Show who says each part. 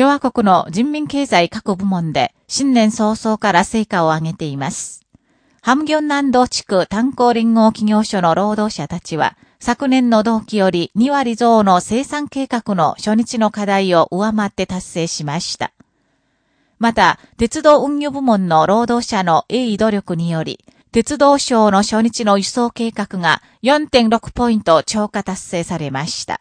Speaker 1: 共和国の人民経済各部門で新年早々から成果を上げています。ハムギョン南道地区炭鉱連合企業所の労働者たちは、昨年の同期より2割増の生産計画の初日の課題を上回って達成しました。また、鉄道運輸部門の労働者の鋭意努力により、鉄道省の初日の輸送計画が4.6ポイント超過達成されました。